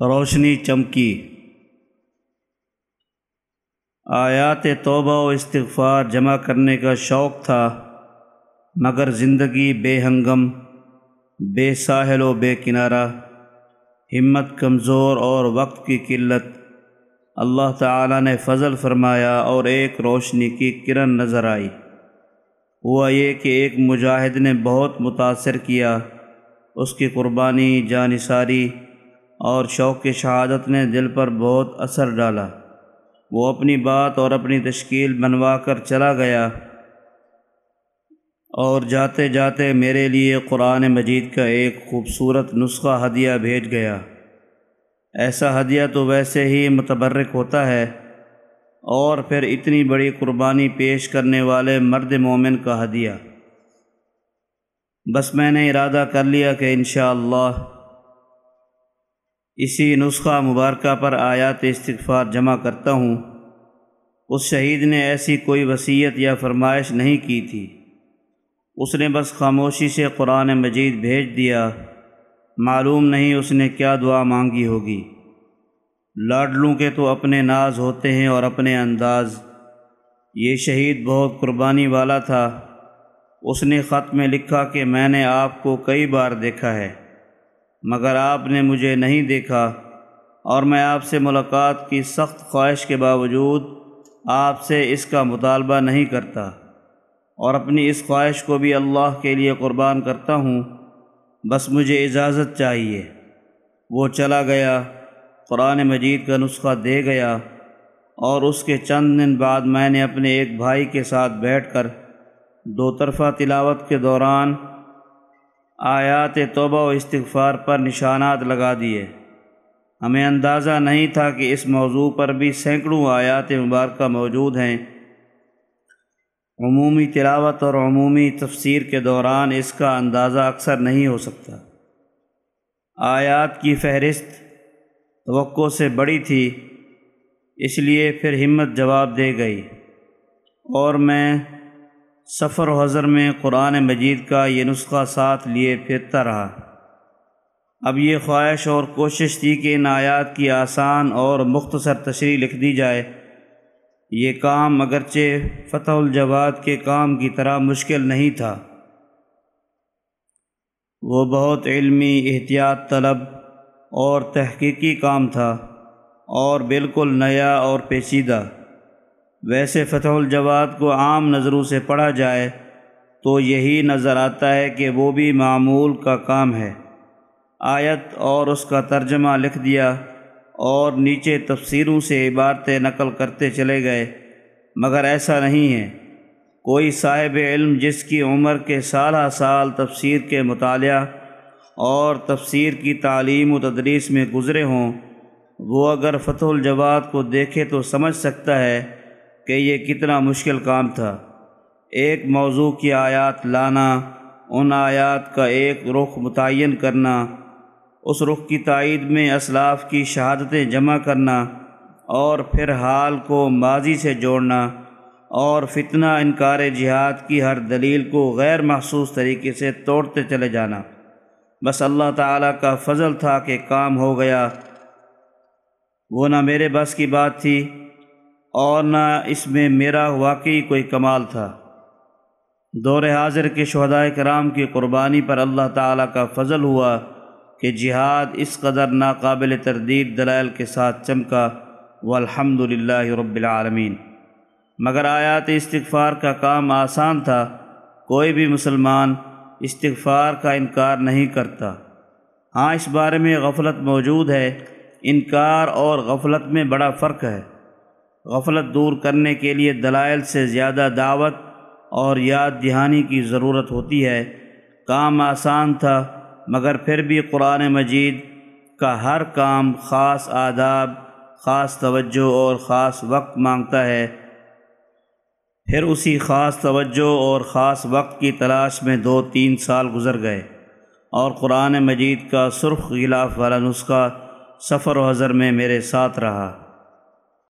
روشنی چمکی۔ آیات توبہ و استغفار جمع کرنے کا شوق تھا، مگر زندگی بے ہنگم، بے ساحل و بے کنارہ۔ ہمت کمزور اور وقت کی قلت۔ اللہ تعالیٰ نے فضل فرمایا اور ایک روشنی کی کرن نظر آئی۔ ہوا یہ کہ ایک مجاہد نے بہت متاثر کیا، اس کی قربانی جانثاری اور شوق شہادت نے دل پر بہت اثر ڈالا۔ وہ اپنی بات اور اپنی تشکیل بنوا کر چلا گیا اور جاتے جاتے میرے لیے قرآن مجید کا ایک خوبصورت نسخہ ہدیہ بھیج گیا۔ ایسا ہدیہ تو ویسے ہی متبرک ہوتا ہے اور پھر اتنی بڑی قربانی پیش کرنے والے مرد مومن کا ہدیہ۔ بس میں نے ارادہ کر لیا کہ انشاءاللہ اللہ اسی نسخہ مبارکہ پر آیات استغفار جمع کرتا ہوں۔ اس شہید نے ایسی کوئی وصیت یا فرمائش نہیں کی تھی۔ اس نے بس خاموشی سے قرآن مجید بھیج دیا۔ معلوم نہیں اس نے کیا دعا مانگی ہوگی۔ لاڈلوں کے تو اپنے ناز ہوتے ہیں اور اپنے انداز۔ یہ شہید بہت قربانی والا تھا۔ اس نے خط میں لکھا کہ میں نے آپ کو کئی بار دیکھا ہے۔ مگر آپ نے مجھے نہیں دیکھا اور میں آپ سے ملاقات کی سخت خواہش کے باوجود آپ سے اس کا مطالبہ نہیں کرتا اور اپنی اس خواہش کو بھی اللہ کے لیے قربان کرتا ہوں، بس مجھے اجازت چاہیے۔ وہ چلا گیا، قرآن مجید کا نسخہ دے گیا اور اس کے چند دن بعد میں نے اپنے ایک بھائی کے ساتھ بیٹھ کر دو طرفہ تلاوت کے دوران آیات توبہ و استغفار پر نشانات لگا دیے۔ ہمیں اندازہ نہیں تھا کہ اس موضوع پر بھی سینکڑوں آیات مبارکہ موجود ہیں۔ عمومی تلاوت اور عمومی تفسیر کے دوران اس کا اندازہ اکثر نہیں ہو سکتا۔ آیات کی فہرست توقع سے بڑی تھی، اس لیے پھر ہمت جواب دے گئی۔ اور میں سفر و حضر میں قرآن مجید کا یہ نسخہ ساتھ لیے پھرتا رہا۔ اب یہ خواہش اور کوشش تھی کہ ان آیات کی آسان اور مختصر تشریح لکھ دی جائے۔ یہ کام اگرچہ فتح الجواد کے کام کی طرح مشکل نہیں تھا۔ وہ بہت علمی احتیاط طلب اور تحقیقی کام تھا اور بالکل نیا اور پیچیدہ۔ ویسے فتح الجواد کو عام نظروں سے پڑھا جائے تو یہی نظر آتا ہے کہ وہ بھی معمول کا کام ہے۔ آیت اور اس کا ترجمہ لکھ دیا اور نیچے تفسیروں سے عبارتیں نقل کرتے چلے گئے، مگر ایسا نہیں ہے۔ کوئی صاحب علم جس کی عمر کے سالہ سال تفسیر کے مطالعہ اور تفسیر کی تعلیم و تدریس میں گزرے ہوں، وہ اگر فتح الجواد کو دیکھے تو سمجھ سکتا ہے کہ یہ کتنا مشکل کام تھا۔ ایک موضوع کی آیات لانا، ان آیات کا ایک رخ متعین کرنا، اس رخ کی تائید میں اسلاف کی شہادتیں جمع کرنا، اور پھر حال کو ماضی سے جوڑنا، اور فتنہ انکار جہاد کی ہر دلیل کو غیر محسوس طریقے سے توڑتے چلے جانا۔ بس اللہ تعالیٰ کا فضل تھا کہ کام ہو گیا۔ وہ نہ میرے بس کی بات تھی اور نہ اس میں میرا واقعی کوئی کمال تھا۔ دور حاضر کے شہدائے کرام کی قربانی پر اللہ تعالیٰ کا فضل ہوا کہ جہاد اس قدر ناقابل تردید دلائل کے ساتھ چمکا والحمد للہ رب العالمین۔ مگر آیات استغفار کا کام آسان تھا، کوئی بھی مسلمان استغفار کا انکار نہیں کرتا۔ ہاں اس بارے میں غفلت موجود ہے۔ انکار اور غفلت میں بڑا فرق ہے۔ غفلت دور کرنے کے لیے دلائل سے زیادہ دعوت اور یاد دہانی کی ضرورت ہوتی ہے۔ کام آسان تھا، مگر پھر بھی قرآن مجید کا ہر کام خاص آداب، خاص توجہ اور خاص وقت مانگتا ہے۔ پھر اسی خاص توجہ اور خاص وقت کی تلاش میں دو تین سال گزر گئے اور قرآن مجید کا سرخ غلاف والا نسخہ سفر و حضر میں میرے ساتھ رہا۔